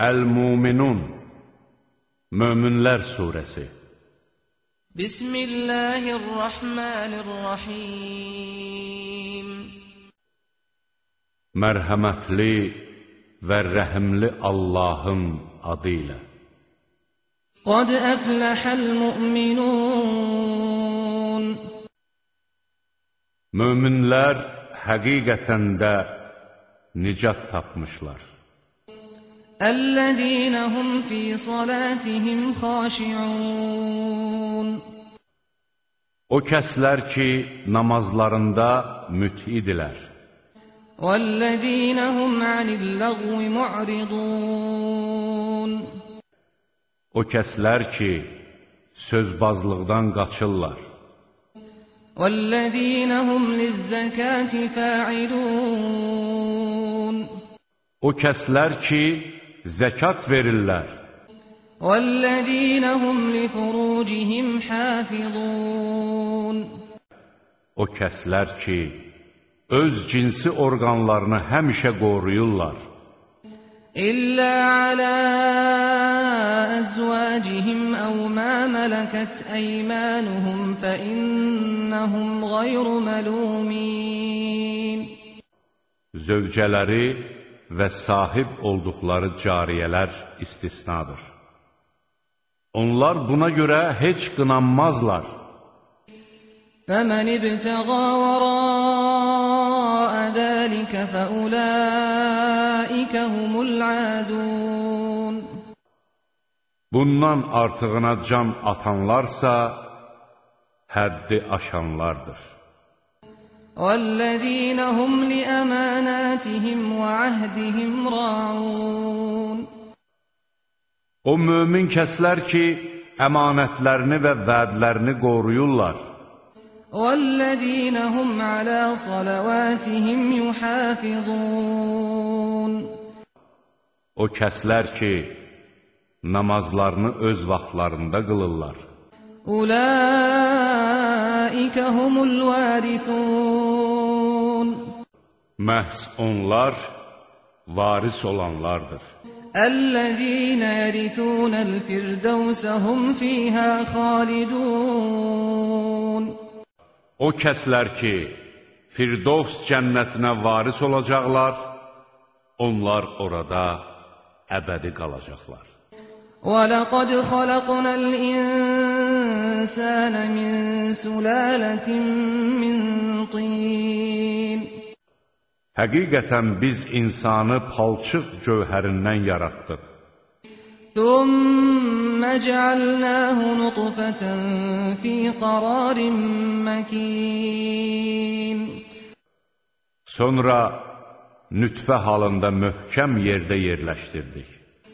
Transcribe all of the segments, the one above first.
Əl-Muminun Möminlər Suresi. Bismillahirrahmanirrahim. Mərhəmətli və rəhimli Allahın adı ilə Qad əfləhəl mu'minun. Möminlər həqiqətən də nicat tapmışlar. الذين هم في صلاتهم خاشعون O kəslər ki, namazlarında mütidilər. وَالَّذِينَ هُمْ عَنِ اللَّغْوِ مُعْرِضُونَ O kəslər ki, sözbazlıqdan qaçırlar. وَالَّذِينَ هُمْ لِلزَّكَاةِ فَاعِلُونَ O kəslər ki, zəkat verirlər. وَالَّذِينَ هُمْ لِفُرُوجِهِمْ حَافِظُونَ O kəslər ki, öz cinsi orqanlarını həmişə qoruyurlar. إِلَّا عَلَى أَزْوَاجِهِمْ أَوْ مَا مَلَكَتْ أَيْمَانُهُمْ فَإِنَّهُمْ غَيْرُ مَلُومِينَ Zövcələri və sahib olduqları cariyələr istisnadır. Onlar buna görə heç qınanmazlar. فَمَنِ ابْتَغَى وَرَاءَ ذَلِكَ فَأُولَٰئِكَ هُمُ الْعَادُونَ Bundan artığına can atanlarsa, həddi aşanlardır. وَالَّذ۪ينَ هُمْ لِأَمَانَاتِهِمْ وَعَهْدِهِمْ رَاعُونَ O mömin kəslər ki, əmanətlərini və vədlərini qoruyurlar. وَالَّذ۪ينَ هُمْ عَلَى صَلَوَاتِهِمْ يُحَافِظُونَ O kəslər ki, namazlarını öz vaxtlarında qılırlar. أُولَٰئِكَ هُمُ الْوَارِثُونَ Məhz onlar varis olanlardır. الَّذِينَ يَرِثُونَ الْفِرْدَوْسَ هُمْ فِيهَا خَالِدُونَ O kəslər ki, Firdovs cənnətinə varis olacaqlar, onlar orada əbədi qalacaqlar. وَلَقَدْ خَلَقْنَا الْإِنسَانَ مِنْ سُلَالَةٍ مِّن طِينٍ Həqiqətən biz insanı palçıq gövhərindən yaratdıq. Thumma ja'alnahu nutfatan fi qararin makin. Sonra nütfə halında möhkəm yerdə yerləşdirdik.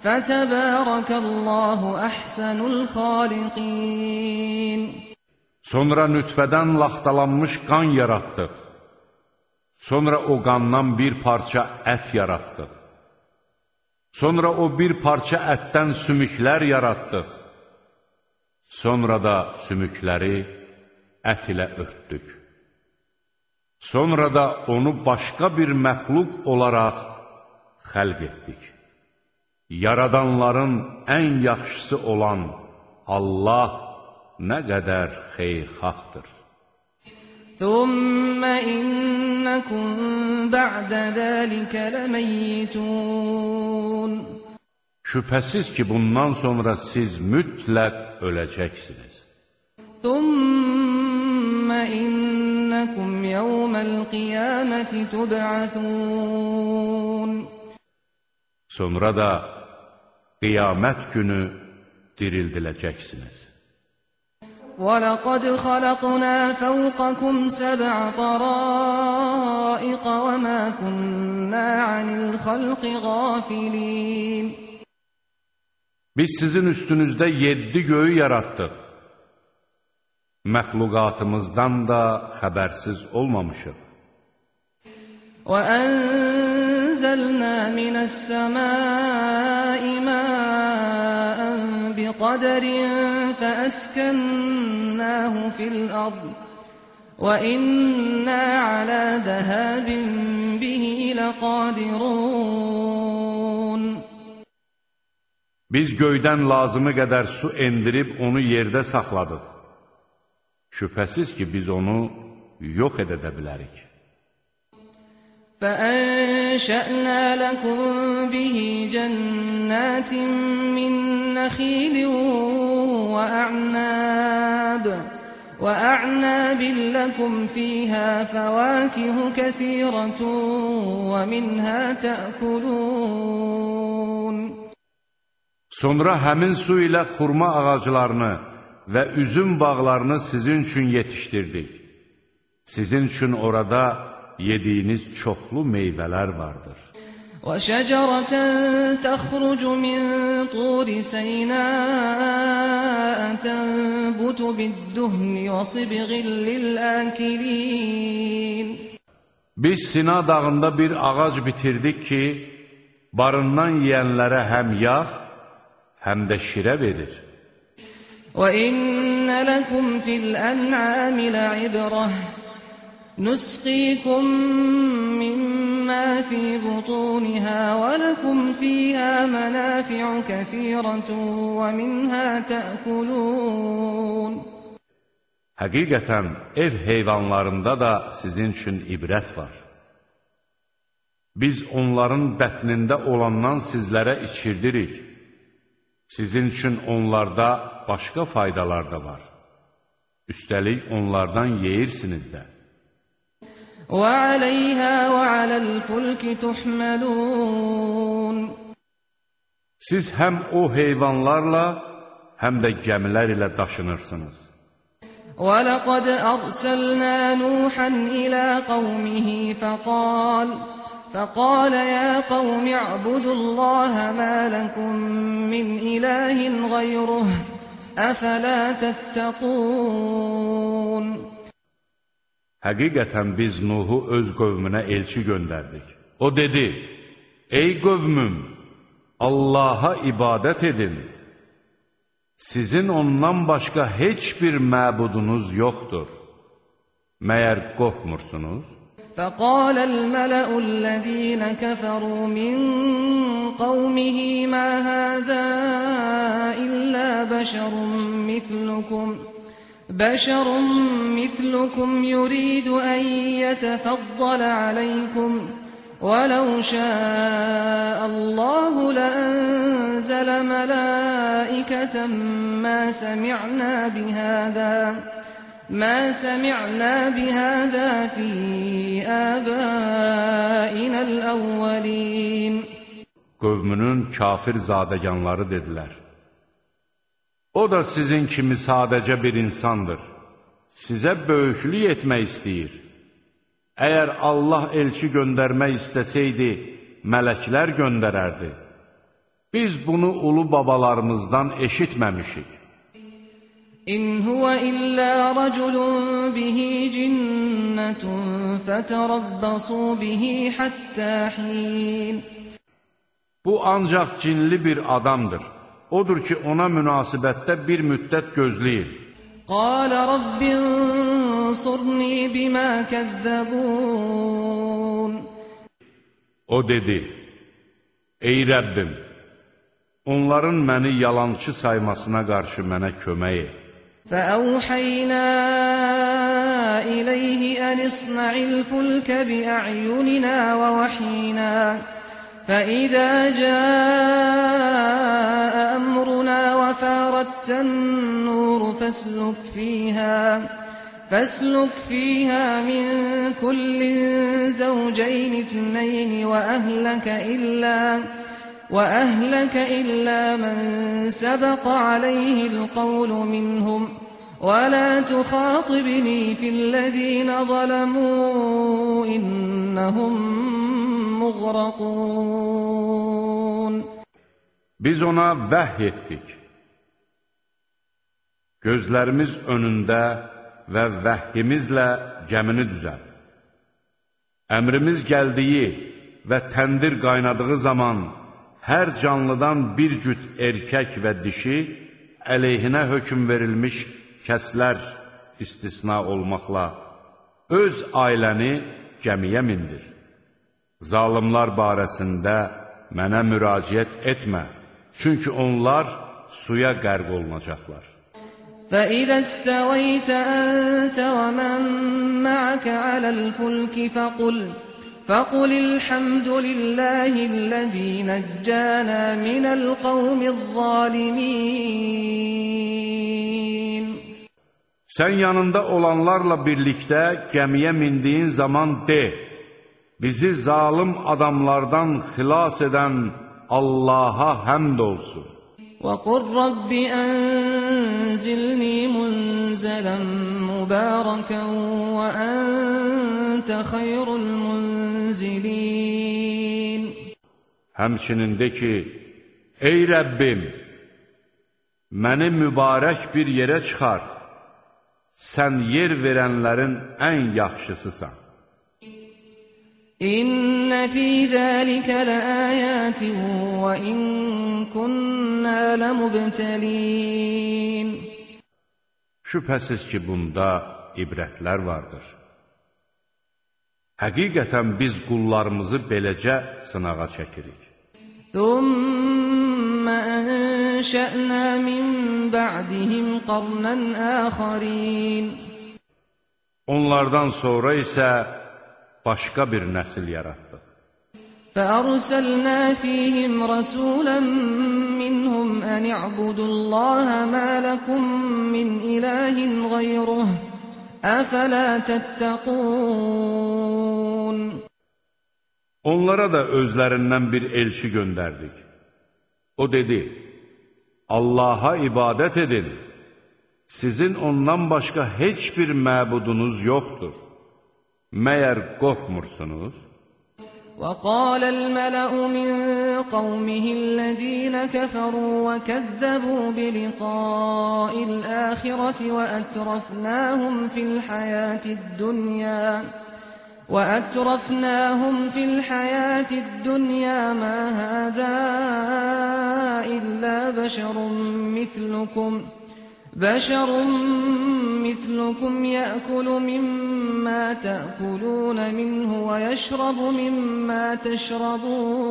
Fətəbərəkəllahu əhsənul xaliqin. Sonra nütfədən laxtalanmış qan yaratdıq. Sonra o qandan bir parça ət yaratdıq. Sonra o bir parça ətdən sümüklər yaratdıq. Sonra da sümükləri ət ilə örtdük. Sonra da onu başqa bir məxluq olaraq xəlq etdik yaradanların ən yaxşısı olan Allah nə qədər xeyirxahdır. Thumma innakum ba'da zalika lamaytun Şübhəsiz ki, bundan sonra siz mütləq öləcəksiniz. Thumma innakum yawmal qiyamati tub'asun Sonra da qiyamət günü dirildiləcəksiniz. ولقد خلقنا فوقكم سبع طرائق وما كنا عن الخلق غافلين Biz sizin üstünüzdə yeddi göyü yaratdıq. Məxluqatımızdan da xəbərsiz olmamışıq. وأنزلنا من السماء ماء بقدر فأسكناه في الأرض وإنا على ذهاب به لقادرون Biz göydən lazımı qədər su endirib onu yerdə saxladıq. Şübhəsiz ki, biz onu yox edə də bilərik. فأنشأنا لكم به جنات من نخيل وأعناب وأعناب لكم فيها فواكه كثيرة ومنها تأكلون Sonra həmin su ilə xurma ağaclarını və üzüm bağlarını sizin üçün yetişdirdik. Sizin üçün orada yediyiniz çoxlu meyvələr vardır. وشجرة تخرج من طور سيناء تنبت بالدهن وصبغ للآكلين Biz Sina dağında bir ağac bitirdik ki, barından yeyənlərə həm yağ, həm də şirə verir. وإن لكم في الأنعام لعبرة نسقيكم مما في بطونها ولكم فيها منافع كثيرة ومنها تأكلون Həqiqətən, ev heyvanlarında da sizin üçün ibrət var. Biz onların bətnində olandan sizlərə içirdirik. Sizin üçün onlarda başqa faydalar da var. Üstəlik onlardan yeyirsiniz də. وعليها وعلى الفلك تحملون Siz həm o heyvanlarla, həm də gəmilər ilə daşınırsınız. ولقد أرسلنا نوحا إلى قومه فقال فقال يا قوم اعبدوا الله ما لكم من إله غيره أفلا تتقون Həqiqətən biz Nuhu öz qövmünə elçi göndərdik. O dedi, Ey qövmüm, Allaha ibadət edin. Sizin ondan başqa heç bir məbudunuz yoxdur. Məyər qorxmursunuz? فقال الملأ الذين كفروا من قومه ما هذا إلا بشر مثلكم بشر مثلكم يريد أن يتفضل عليكم ولو شاء الله لأنزل ملائكة ما سمعنا بهذا ما سمعنا بهذا في آبائنا الأولين Qövmünün kafir zadəganları dedilər. O da sizin kimi sadəcə bir insandır. Sizə böyüklük etmək istəyir. Əgər Allah elçi göndərmək istəsəydi, mələklər göndərərdi. Biz bunu ulu babalarımızdan eşitməmişik. İn huwa illa raculun bihi cinnetun feterabbasu bihi hatta hin. Bu ancaq cinli bir adamdır Odur ki, ona münasibətdə bir müddət gözləyin. قال رب انصرني بما كذبون O dedi, Ey Rəbbim, onların məni yalançı saymasına qarşı mənə kömək et. فأوحينا إليه أن اصنع الفلك بأعيننا ووحينا فإذا جاء أمرنا وفاردت النور فاسلك فيها فاسلك فيها من كل زوجين اثنين وأهلك إلا وأهلك إلا من سبق عليه القول منهم. ولا تخاطبني في الذين ظلموا إنهم مغرقون Biz ona vəhy etdik. Gözlərimiz önündə və vəhyimizlə gəmini düzəl. Əmrimiz gəldiyi və təndir qaynadığı zaman hər canlıdan bir cüt erkək və dişi əleyhinə hökm verilmiş kəslər istisna olmaqla öz ailəni gəmiyə mindir. Zalimlar barəsində mənə müraciət etmə, çünki onlar suya qərq olunacaqlar. فإذا استويت أنت ومن معك على الفلك فقل فقل الحمد لله الذي نجانا من القوم الظالمين Sən yanında olanlarla birlikdə gəmiyə mindiyin zaman de, bizi zalim adamlardan xilas edən Allaha həmd olsun. وقل رب أنزلني منزلا مباركا وأنت خير المنزلين Həmçinin de ki, ey Rəbbim, məni mübarək bir yerə çıxar, sən yer verənlərin ən yaxşısısan. İnne fi zalika laayatin wa in kunna lamubtalin Şübhəsiz ki, bunda ibrətlər vardır. Həqiqətən biz qullarımızı beləcə sınağa çəkirik. Thumma ثم أنشأنا من بعدهم قرنا آخرين Onlardan sonra isə başqa bir nəsil yaratdıq. فأرسلنا فيهم رسولا منهم أن اعبدوا الله ما لكم من إله غيره أفلا تتقون Onlara da özlərindən bir elçi göndərdik. O dedi, Allaha ibadət edin, sizin ondan başqa heç bir məbudunuz yoxdur. Məyər qorxmursunuz? وقال الملأ من قومه الذين كفروا وكذبوا بلقاء الآخرة وأترفناهم في الحياة الدنيا وأترفناهم في الحياة الدنيا ما هذا إلا بشر مثلكم بشر مثلكم يأكل مما تأكلون منه ويشرب مما تشربون.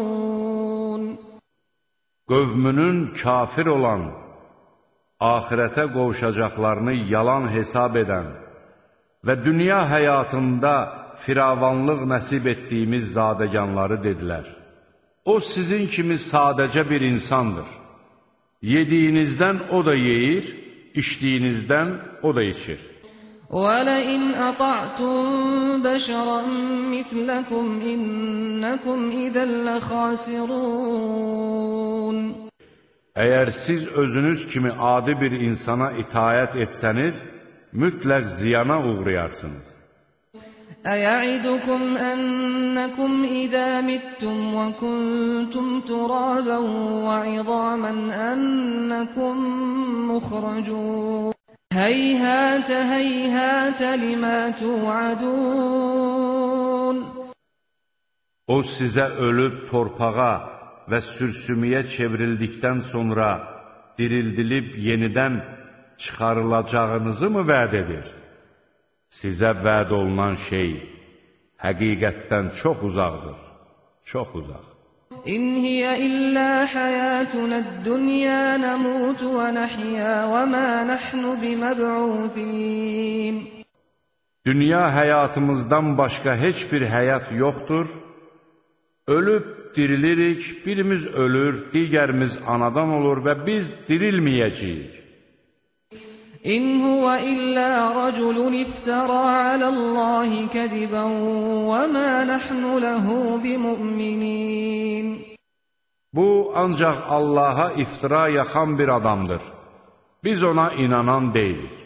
Qövmünün kafir olan, ahirətə qovuşacaqlarını yalan hesab edən və dünya həyatında firavanlıq nəsib etdiyimiz zadəganları dedilər. O sizin kimi sadəcə bir insandır. Yediyinizdən o da yeyir, içdiyinizdən o da içir. ولئن أطعتم بشرا مثلكم إنكم إذا لخاسرون Əgər siz özünüz kimi adi bir insana itayət etsəniz, mütləq ziyana uğrayarsınız. أيعدكم أنكم إذا متم وكنتم ترابا وعظاما أنكم مخرجون هيهات هيهات لما توعدون O sizə ölüb torpağa və sürsümüyə çevrildikdən sonra dirildilib yenidən çıxarılacağınızı mı vəd edir? sizə vəd olunan şey həqiqətdən çox uzaqdır, çox uzaq. İn hiyə illə həyətunəd-dünya nəmut və nəhyə və mə nəhnu biməb'udin. Dünya həyatımızdan başqa heç bir həyat yoxdur. Ölüb dirilirik, birimiz ölür, digərimiz anadan olur və biz dirilməyəcəyik. إن هو إلا رجل افترى على الله كذبا وما نحن له بمؤمنين Bu ancaq Allaha iftira yaxan bir adamdır. Biz ona inanan deyilik.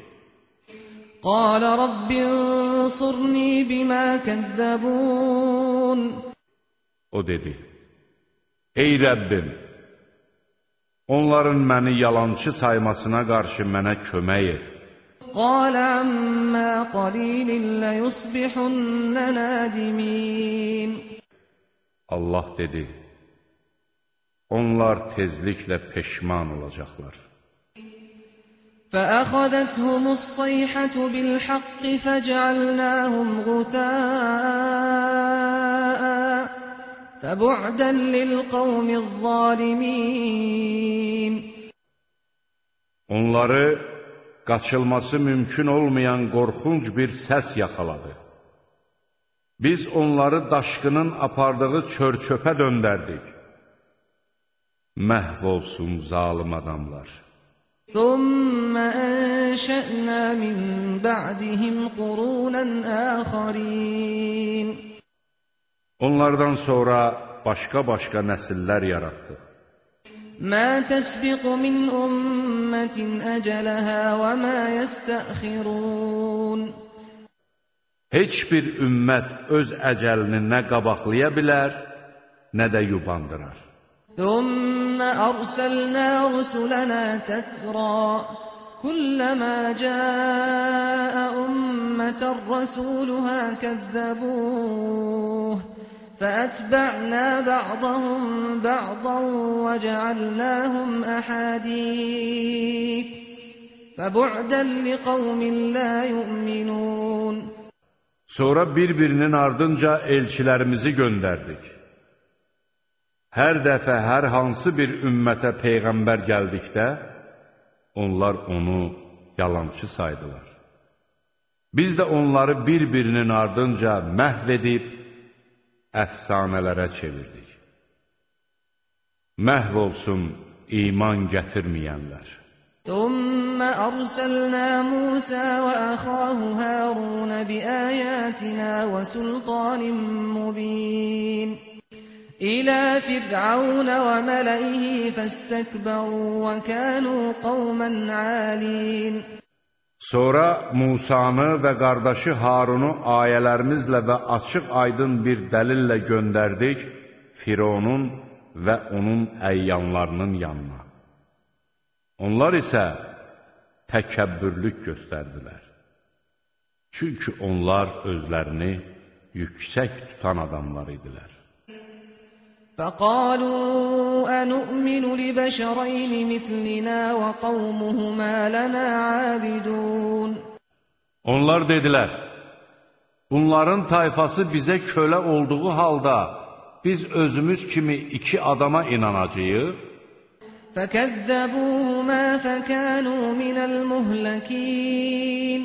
قال رب انصرني بما كذبون O dedi, Ey Rəbbim, Onların məni yalançı saymasına qarşı mənə kömək et. قال عما قليل ليصبحن نادمين Allah dedi, onlar tezliklə peşman olacaqlar. فأخذتهم الصيحة بالحق فجعلناهم غثاء فبعدا للقوم الظالمين Onları qaçılması mümkün olmayan qorxunc bir səs yaxaladı. Biz onları daşqının apardığı çör-çöpə döndərdik. Məhv olsun zalım adamlar. ثم أنشأنا من بعدهم قرونا آخرين Onlardan sonra başqa-başqa nəsillər yaratdıq. ما تسبق من أمة أجلها وما يستأخرون Heç bir ümmət öz əcəlini nə qabaqlaya bilər, nə də yubandırar. ثم أرسلنا رسلنا تترى كلما جاء أمة رسولها كذبوه فأتبعنا بعضهم بعضا وجعلناهم أحاديث فبعدا لقوم لا يؤمنون Sonra bir-birinin ardınca elçilərimizi göndərdik. Hər dəfə hər hansı bir ümmətə peyğəmbər gəldikdə, onlar onu yalançı saydılar. Biz də onları bir-birinin ardınca məhv edib, əfsanələrə çevirdik. Məhv olsun iman gətirməyənlər. Thumma arsalna Musa və axahu Harun bi ayatina və sultanin mubin. إلى فرعون وملئه فاستكبروا وكانوا قوما عالين Sonra Musanı və qardaşı Harunu ayələrimizlə və açıq aydın bir dəlillə göndərdik Fironun və onun əyyanlarının yanına. Onlar isə təkəbbürlük göstərdilər. Çünki onlar özlərini yüksək tutan adamlar idilər. فقالوا أنؤمن لبشرين مثلنا وقومهما لنا عابدون Onlar dedilər, bunların tayfası bizə kölə olduğu halda biz özümüz kimi iki adama inanacağıq. فكذبوهما فكانوا من المهلكين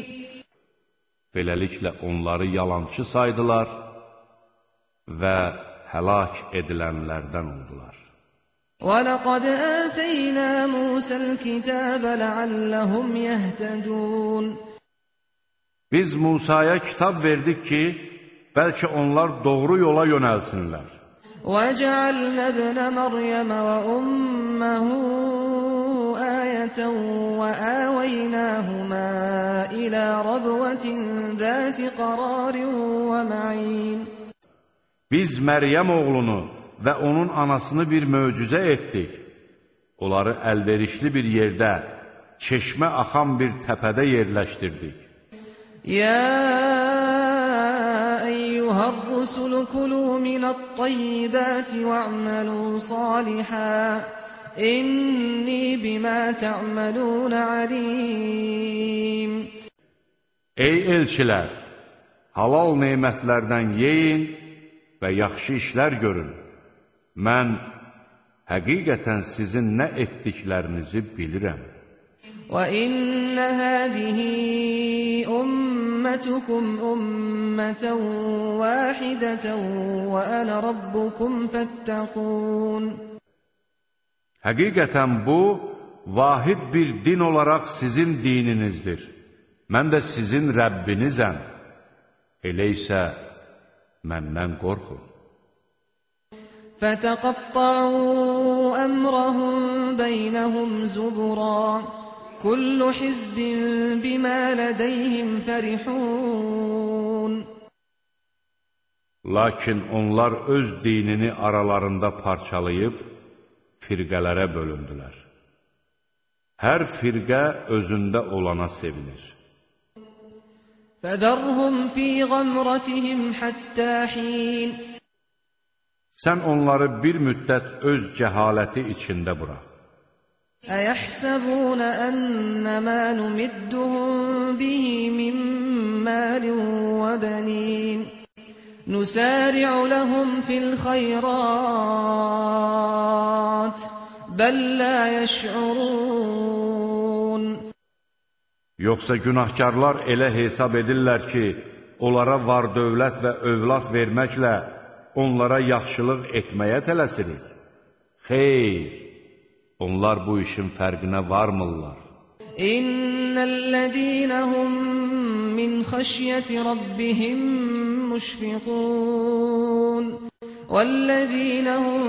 Beləliklə onları yalançı saydılar və həlak edilənlərdən oldular. ولقد آتينا موسى الكتاب لعلهم يهتدون Biz Musaya kitab verdik ki, bəlkə onlar doğru yola yönəlsinlər. وجعلنا ابن مريم وأمه آية وآويناهما إلى ربوة ذات قرار ومعين Biz Məryəm oğlunu və onun anasını bir möcüzə etdik. Onları əlverişli bir yerdə, çeşmə axan bir təpədə yerləşdirdik. Ya eyyuhər rusulu kulu minət-tayyibati va'malu salihah. İnni bimə tə'məlun alim. Ey elçilər, halal nemətlərdən yeyin, və yaxşı işlər görün. Mən həqiqətən sizin nə etdiklərinizi bilirəm. وإن هذه أمتكم أمة واحدة وأنا ربكم فاتقون Həqiqətən bu, vahid bir din olaraq sizin dininizdir. Mən də sizin Rəbbinizəm. Elə isə məndən qorxun. Fətəqəttəu əmrəhum beynəhum zubura Kullu hizbin bimə lədəyhim fərihun Lakin onlar öz dinini aralarında parçalayıb, firqələrə bölündülər. Hər firqə özündə olana sevinir. فذرهم في غمرتهم حتى حين. Sən onları bir müddət öz cəhaləti içində burax. أيحسبون أن ما نمدهم به من مال وبنين. نسارع لهم في الخيرات بل لا يشعرون. Yoxsa günahkarlar elə hesab edirlər ki, onlara var dövlət və övlad verməklə onlara yaxşılıq etməyə tələsirik. Xeyr, onlar bu işin fərqinə varmırlar. إن الذين هم من خشية ربهم مشفقون والذين هم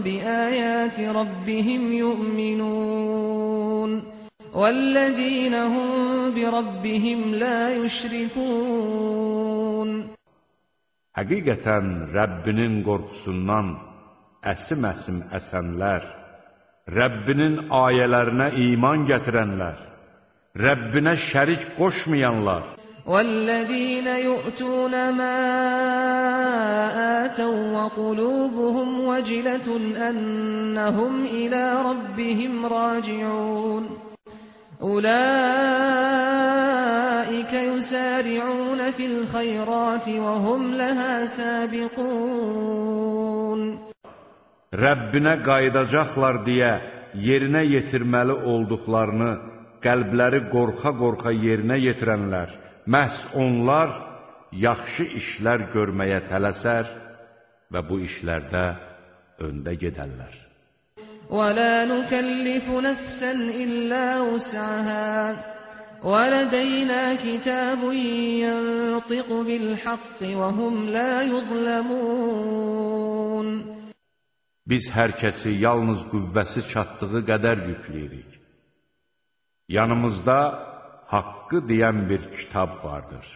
بآيات ربهم يؤمنون والذين هم بربهم لا يشركون Həqiqətən Rəbbinin qorxusundan əsim-əsim əsənlər, Rəbbinin ayələrinə iman gətirənlər, Rəbbinə şərik qoşmayanlar, والذين يؤتون ما آتوا وقلوبهم وجلة أنهم إلى ربهم راجعون أولئك يسارعون في الخيرات وهم لها سابقون Rəbbinə qayıdacaqlar deyə yerinə yetirməli olduqlarını qəlbləri qorxa-qorxa yerinə yetirənlər, məhz onlar yaxşı işlər görməyə tələsər və bu işlərdə öndə gedərlər. ولا نكلف نفسا إلا وسعها ولدينا كتاب ينطق بالحق وهم لا يظلمون Biz hər kəsi yalnız qüvvəsi çatdığı qədər yükləyirik. Yanımızda haqqı deyən bir kitab vardır.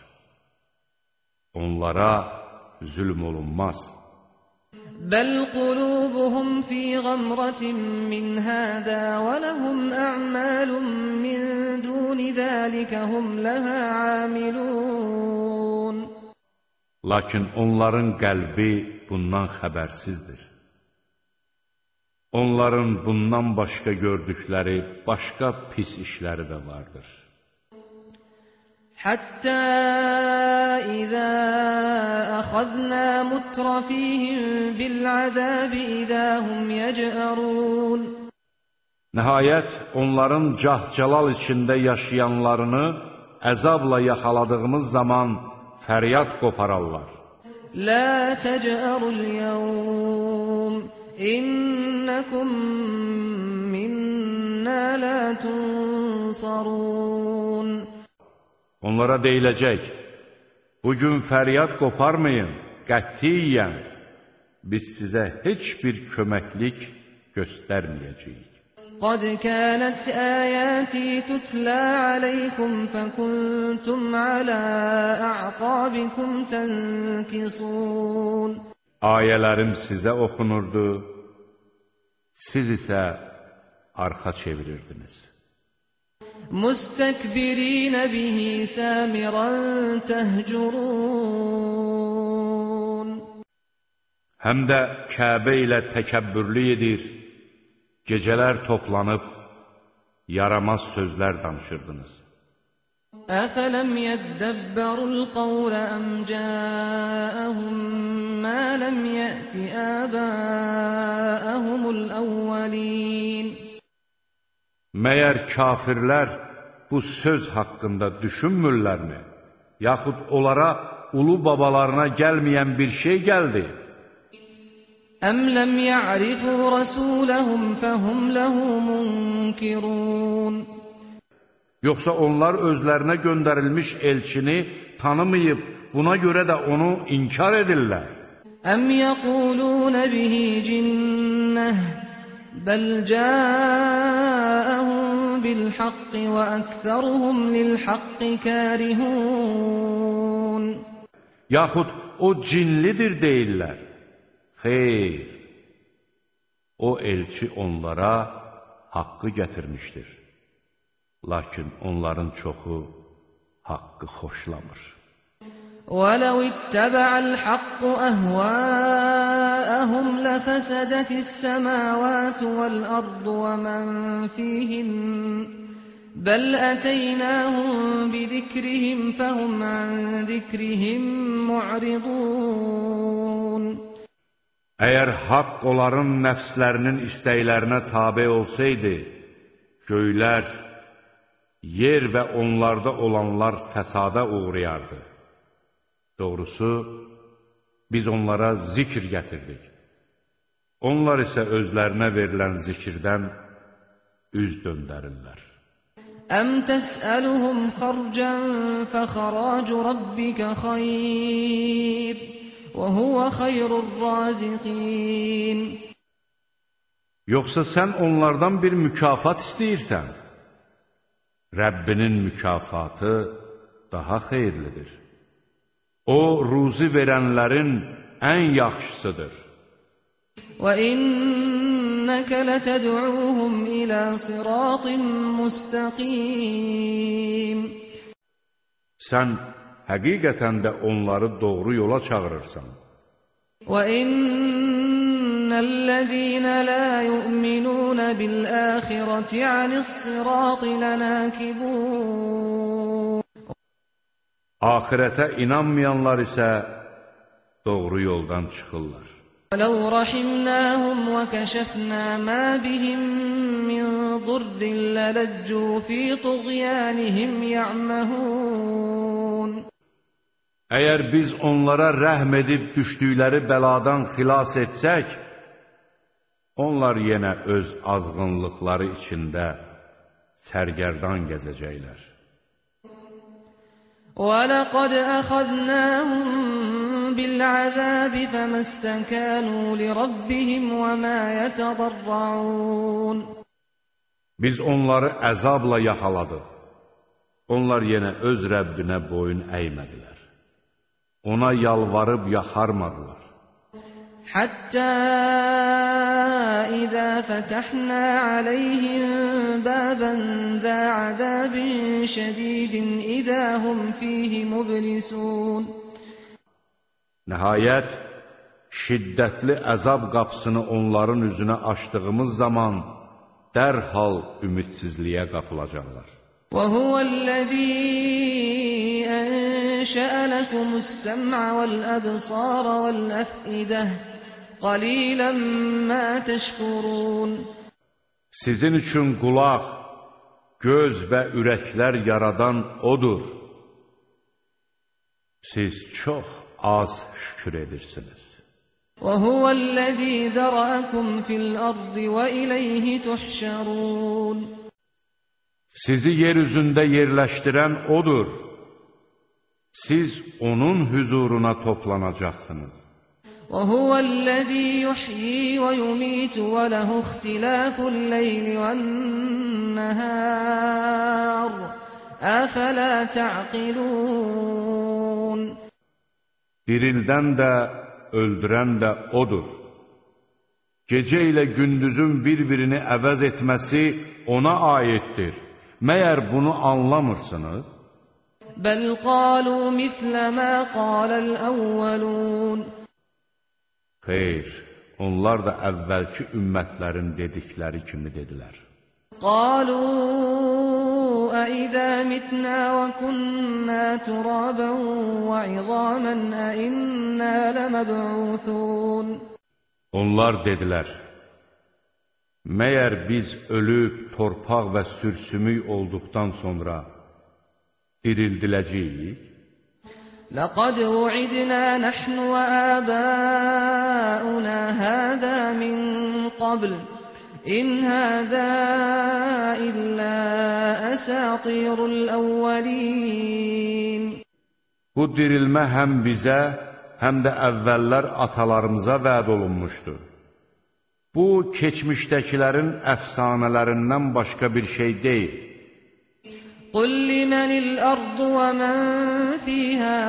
Onlara zülm olunmaz. بل قلوبهم في غمرة من هذا ولهم أعمال من دون ذلك هم لها عاملون Lakin onların qəlbi bundan xəbərsizdir. Onların bundan başqa gördükləri başqa pis işləri də vardır. حتى إذا أخذنا مترفيهم بالعذاب إذا هم يجأرون Nəhayət, onların cah-cəlal içində yaşayanlarını əzabla yaxaladığımız zaman fəryad qopararlar. لا تجأروا اليوم إنكم منا لا تنصرون Onlara deyiləcək, bugün fəryad qoparmayın, qətiyyən, biz sizə heç bir köməklik göstərməyəcəyik. قد كانت آياتي تتلى عليكم فكنتم على أعقابكم تنكصون Ayələrim sizə oxunurdu, siz isə arxa çevirirdiniz. مستكبرين به سامرا تهجرون Həm də Kəbə ilə təkəbbürlü edir, gecələr toplanıb yaramaz sözlər danışırdınız. أفلم يدبروا القول أم جاءهم ما لم يأت آباءهم الأولين Məyər kafirlər bu söz haqqında düşünmürlərmi? Yaxud onlara ulu babalarına gəlməyən bir şey gəldi. Əm ləm ya'rifu rəsuləhum fəhum ləhu munkirun. Yoxsa onlar özlərinə göndərilmiş elçini tanımayıb, buna görə də onu inkar edirlər. Əm yəqulunə bihi cinnəh بل جاءهم بالحق وأكثرهم للحق كارهون Yaxud o cinlidir deyirlər. Xeyr, o elçi onlara haqqı gətirmişdir. lakin onların çoxu haqqı xoşlamır. ولو اتبع الحق أهواءهم لفسدت السماوات والأرض ومن فيهن بل أتيناهم بذكرهم فهم عن ذكرهم معرضون Əgər haqq onların nəfslərinin istəklərinə tabe olsaydı, göylər, yer və onlarda olanlar fəsada uğrayardı. Doğrusu, biz onlara zikr gətirdik. Onlar isə özlərinə verilən zikirdən üz döndərirlər. Əm təsəluhum xərcən fəxəracu rabbikə xayr və huvə xayrur raziqin. Yoxsa sən onlardan bir mükafat istəyirsən, Rəbbinin mükafatı daha xeyirlidir. O, ruzi verənlərin ən yaxşısıdır. وإنك لتدعوهم إلى صراط مستقيم Sən həqiqətən də onları doğru yola çağırırsan. وإن الذين لا يؤمنون بالآخرة عن الصراط لناكبون Ahirətə inanmayanlar isə doğru yoldan çıxırlar. ولو رحمناهم وكشفنا ما بهم من ضر للجوا في طغيانهم يعمهون Əgər biz onlara rəhm edib düşdükləri bəladan xilas etsək, onlar yenə öz azğınlıqları içində sərgərdan gəzəcəklər. ولقد أخذناهم بالعذاب فما استكانوا لربهم وما يتضرعون Biz onları əzabla yaxaladıq. Onlar yenə öz Rəbbinə boyun əymədilər. Ona yalvarıb yaxarmadılar. حتى إذا فتحنا عليهم بابا ذا عذاب شديد إذا هم فيه مبلسون Nəhayət, şiddətli əzab qapısını onların üzünə açdığımız zaman dərhal ümidsizliyə qapılacaqlar. وهو الذي أنشأ لكم السمع والأبصار والأفئدة قليلا ما تشكرون Sizin üçün qulaq, göz və ürəklər yaradan O'dur. Siz çox az şükür edirsiniz. وهو الذي ذرأكم في الأرض وإليه تحشرون Sizi yer üzündə yerləşdirən O'dur. Siz O'nun hüzuruna toplanacaqsınız. وهو الذي يحيي ويميت وله اختلاف الليل والنهار أفلا تعقلون Dirildən də, öldürən də O'dur. Gecə ilə gündüzün bir-birini əvəz etməsi O'na aiddir. Məyər bunu anlamırsınız? بل قالوا مثل ما قال الأولون Xeyr, onlar da əvvəlki ümmətlərin dedikləri kimi dedilər. Qalu əidə mitnə və künnə turabən və izamən əinnə ləməb'uthun. Onlar dedilər, Məyər biz ölüb, torpaq və sürsümük olduqdan sonra dirildiləcəyik? لقد وعدنا نحن وآباؤنا هذا من قبل إن هذا إلا أساطير الأولين Bu dirilmə həm bizə, həm də əvvəllər atalarımıza vəd olunmuşdur. Bu, keçmişdəkilərin əfsanələrindən başqa bir şey deyil. قل لمن الأرض ومن فيها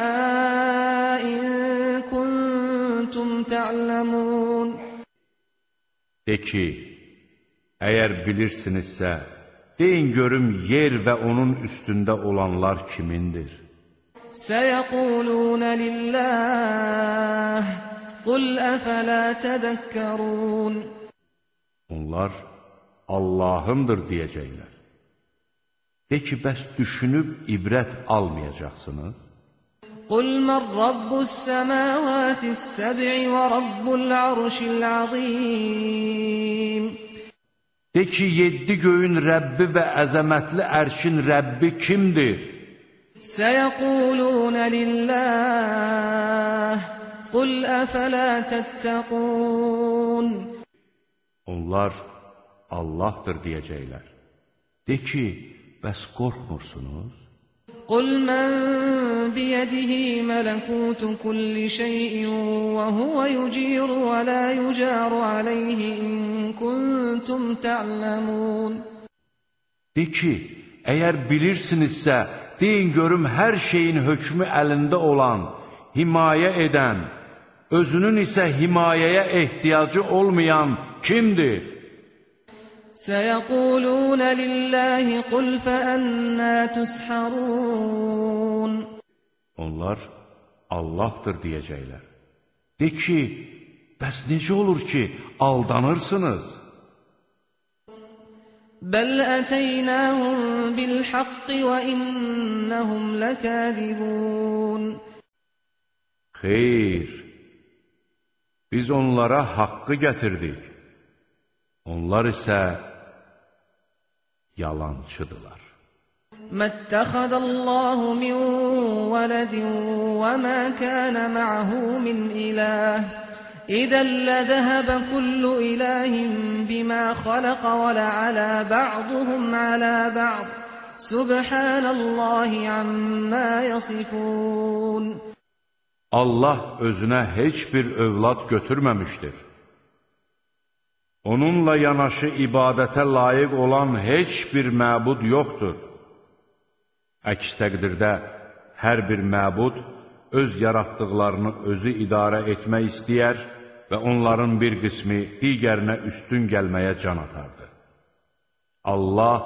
إن كنتم تعلمون De ki, əgər bilirsinizsə, Deyin görüm yer və onun üstündə olanlar kimindir? سيقولون لله قل أفلا تذكرون Onlar Allahındır deyəcəklər. De ki, bəs düşünüb ibrət almayacaqsınız? Qul mən Rabbus səməvətis səb'i və Rabbul arşil azim. De ki, yeddi göyün Rəbbi və əzəmətli ərşin Rəbbi kimdir? Səyəqulunə lilləh, qul əfələ təttəqun. Onlar Allahdır deyəcəklər. De ki, bəs qorxmursunuz? Qul mən biyədihi mələkutu kulli şeyin və huvə yuciru və la yucaru aleyhi in kuntum ta'lamun. De ki, əgər bilirsinizsə, deyin görüm hər şeyin hökmü əlində olan, himayə edən, özünün isə himayəyə ehtiyacı olmayan kimdir? سيقولون لله قل فأنا تسحرون Onlar Allahdır deyəcəklər. De ki, bəs necə olur ki, aldanırsınız? بل أتيناهم بالحق وإنهم لكاذبون Xeyr, biz onlara haqqı gətirdik. Onlar isə yalançıdırlar. ما اتخذ الله من ولد وما كان معه من إله إذا لذهب كل إله بما خلق ولعلى بعضهم على بعض سبحان الله عما يصفون Allah özünə heç bir övlad götürməmişdir. Onunla yanaşı ibadətə layiq olan heç bir məbud yoxdur. Əks təqdirdə hər bir məbud öz yaratdıqlarını özü idarə etmək istəyər və onların bir qismi digərinə üstün gəlməyə can atardı. Allah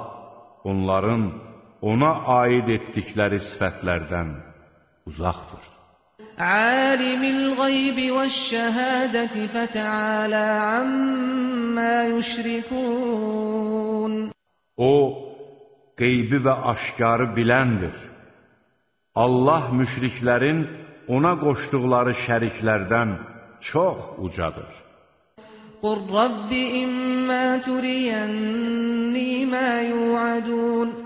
onların ona aid etdikləri sifətlərdən uzaqdır. عالم الغيب والشهادة فتعالى عما يشركون O, qeybi və aşkarı biləndir. Allah müşriklərin ona qoşduqları şəriklərdən çox ucadır. قل رب إما تريني ما يوعدون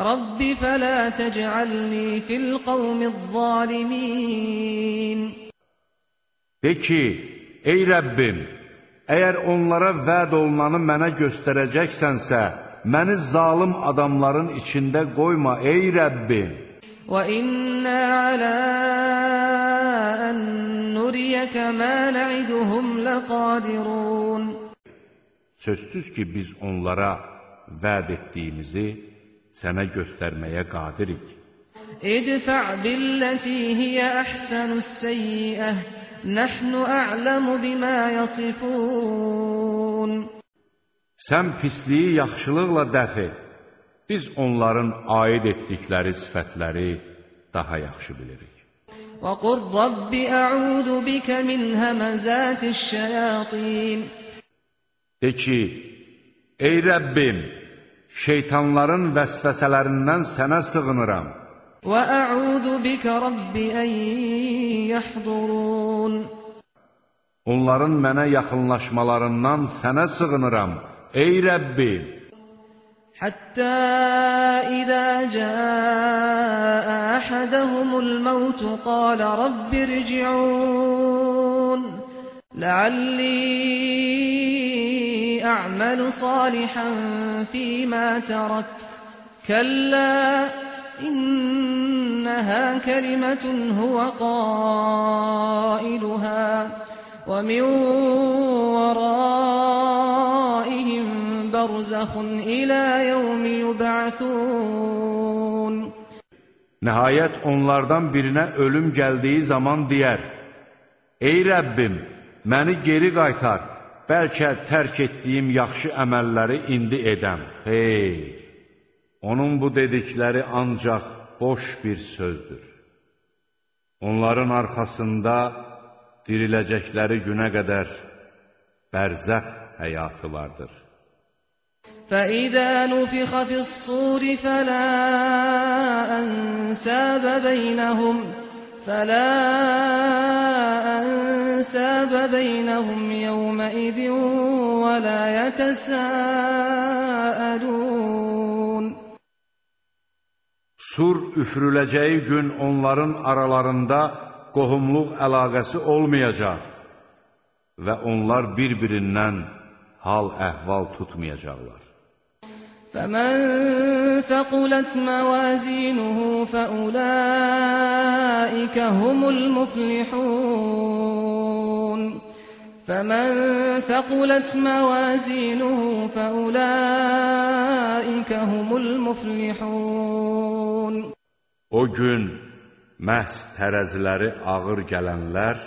Rabbi fələ təcəlni fil qavmiz zalimin. De ki, ey Rəbbim, əgər onlara vəd olunanı mənə göstərəcəksənsə, məni zalim adamların içində qoyma, ey Rəbbim. Və innə alə ən nuriyəkə mə nə'iduhum ləqadirun. Sözsüz ki, biz onlara vəd etdiyimizi sənə göstərməyə qadirik. ادفع بالتي هي أحسن السيئة نحن أعلم بما يصفون Sən pisliyi yaxşılıqla dəf et. Biz onların aid etdikləri sifətləri daha yaxşı bilirik. وقل رب أعوذ بك من همزات الشياطين De ki, ey Rəbbim, şeytanların vəsvəsələrindən sənə sığınıram. Və əuzu bikə rabbi ən yahdurun. Onların mənə yaxınlaşmalarından sənə sığınıram, ey Rəbbim. Hətta idə cəəə əhədəhumul məvtu qalə Rabbi rciun, ləalli أعمل صالحا فيما تركت كلا إنها كلمة هو قائلها ومن ورائهم برزخ إلى يوم يبعثون Nəhayət onlardan birinə ölüm gəldiyi zaman deyər, Ey Rəbbim, məni geri qaytar, bəlkə tərk etdiyim yaxşı əməlləri indi edəm. Xeyr, Onun bu dedikləri ancaq boş bir sözdür. Onların arxasında diriləcəkləri günə qədər bərzəx həyatı vardır. فإذا نفخ في الصور فلا أنساب بينهم فلا أنساب بينهم يومئذ ولا يتساءلون Sur üfürüləcəyi gün onların aralarında qohumluq əlaqəsi olmayacaq və onlar bir-birindən hal-əhval tutmayacaqlar. فمن ثقلت موازينه فأولئك هم المفلحون فمن ثقلت موازينه فأولئك هم المفلحون O gün məhz tərəziləri ağır gələnlər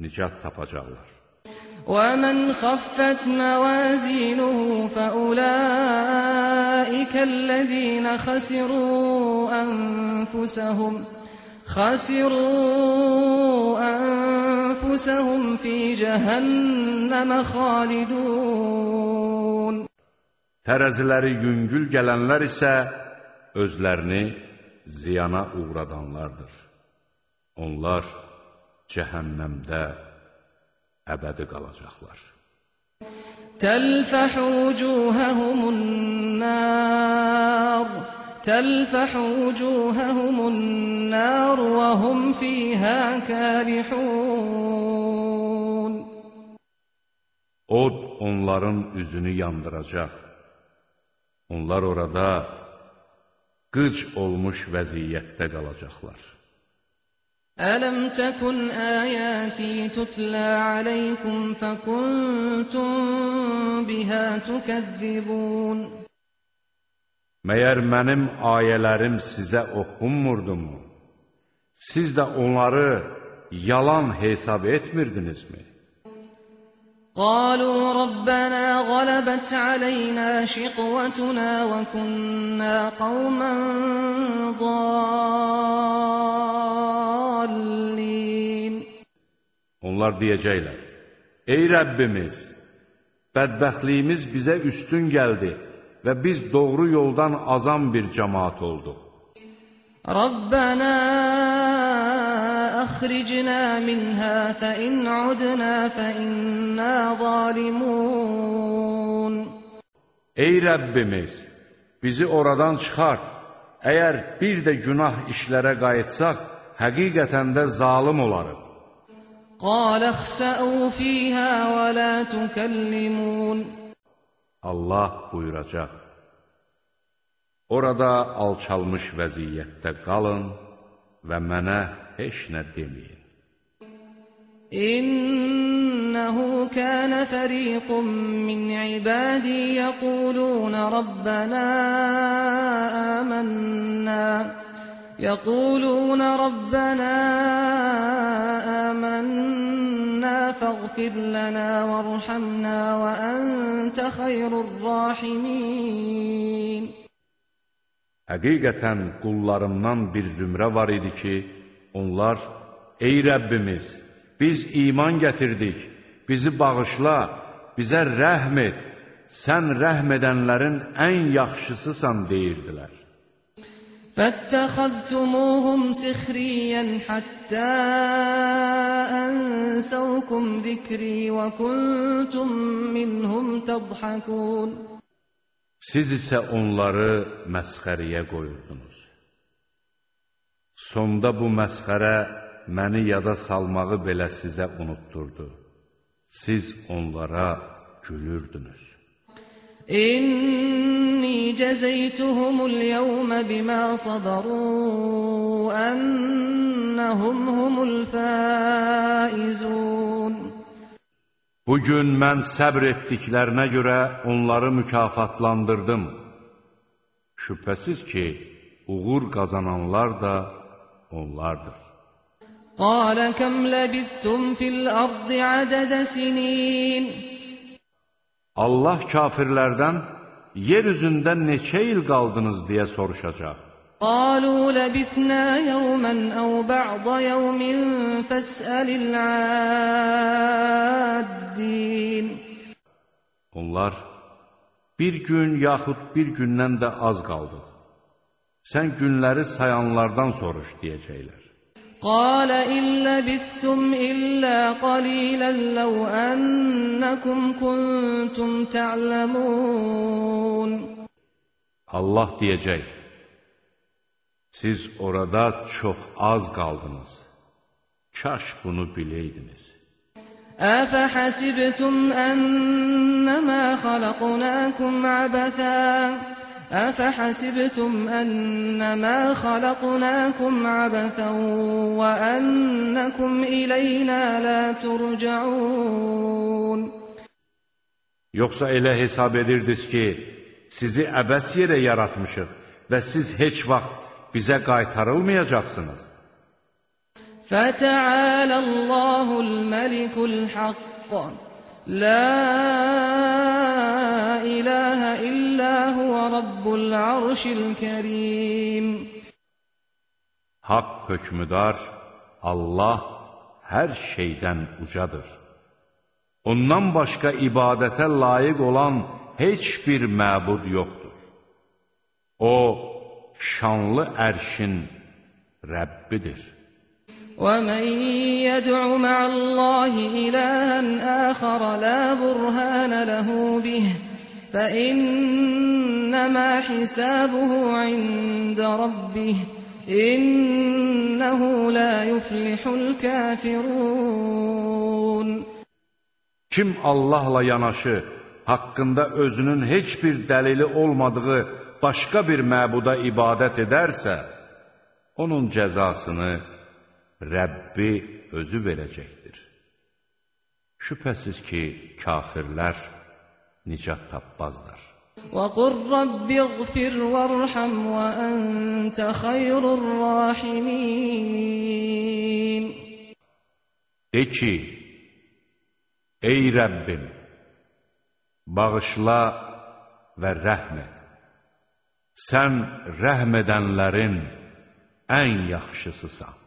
nicat tapacaqlar. ومن خفت موازينه فأولئك الذين خسروا أنفسهم خسروا أنفسهم في جهنم خالدون Tərəziləri yüngül gələnlər isə özlərini ziyana uğradanlardır. Onlar cəhənnəmdə əbədi qalacaqlar. Təlfəhu vücuhumun nar Təlfəhu vücuhumun nar və hum fīhā kərihun Od onların üzünü yandıracaq. Onlar orada qıc olmuş vəziyyətdə qalacaqlar. ألم تكن آياتي تتلى عليكم فكنتم بها تكذبون Məyər mənim ayələrim sizə oxunmurdumu? Siz də onları yalan hesab etmirdinizmi? قالوا ربنا غلبت علينا شقوتنا وكنا قوما ضالين Onlar deyəcəklər, Ey Rəbbimiz, bədbəxtliyimiz bizə üstün gəldi və biz doğru yoldan azan bir cəmaat olduq. Rabbana əxricnə minhə fə in udnə fə innə zalimun. Ey Rəbbimiz, bizi oradan çıxart. Əgər bir də günah işlərə qayıtsaq, həqiqətən də zalım olarıq. قال اخسأوا فيها ولا تكلمون Allah buyuracaq. Orada alçalmış vəziyyətdə qalın və mənə heç nə deməyin. إنه كان فريق من عبادي يقولون ربنا آمنا يقولون ربنا فاغفر لنا وارحمنا وأنت خير الراحمين Həqiqətən qullarımdan bir zümrə var idi ki, onlar, Ey Rəbbimiz, biz iman gətirdik, bizi bağışla, bizə rəhm et, sən rəhm edənlərin ən yaxşısısan deyirdilər. فاتخذتموهم سخريا حتى أنسوكم ذكري وكنتم منهم تضحكون Siz isə onları məsxəriyə qoyurdunuz. Sonda bu məsxərə məni yada salmağı belə sizə unutturdu. Siz onlara gülürdünüz. إني جزيتهم اليوم بما صبروا أنهم هم الفائزون Bugün mən səbr etdiklərinə görə onları mükafatlandırdım. Şübhəsiz ki, uğur qazananlar da onlardır. قال كم لبثتم في الأرض عدد سنين Allah kafirlərdən yer üzündə neçə il qaldınız deyə soruşacaq. Qalu labithna yawman aw ba'da yawmin fas'alil 'addin Onlar bir gün yaxud bir gündən də az qaldıq. Sən günləri sayanlardan soruş deyəcəklər. قال إن لبثتم إلا قليلا لو أنكم كنتم تعلمون Allah deyəcək, siz orada çox az qaldınız. Kaş bunu biləydiniz. أفحسبتم أنما خلقناكم عبثا أفحسبتم أنما خلقناكم عبثا وأنكم إلينا لا ترجعون Yoxsa elə hesab edirdiniz ki, sizi əbəs yerə yaratmışıq və siz heç vaxt bizə qaytarılmayacaqsınız. فتعالى الله الملك La ilahe illa huve rabbul arşil kerim. Hak hökmüdar, Allah her şeydən ucadır. Ondan başqa ibadətə layiq olan heç bir məbud yoxdur. O, şanlı ərşin Rəbbidir. ومن يدع مع الله إلها آخر لا برهان له به فإنما حسابه عند ربه إنه لا يفلح الكافرون Kim Allahla yanaşı, haqqında özünün heç bir dəlili olmadığı başqa bir məbuda ibadət edərsə, onun cəzasını Rəbbi özü verəcəkdir. Şübhəsiz ki, kafirlər nicat tapmazlar. وقل رب اغفر وارحم وأنت خير الراحمين De ki, ey Rəbbim, bağışla və rəhm et. Sən rəhm edənlərin ən yaxşısısan.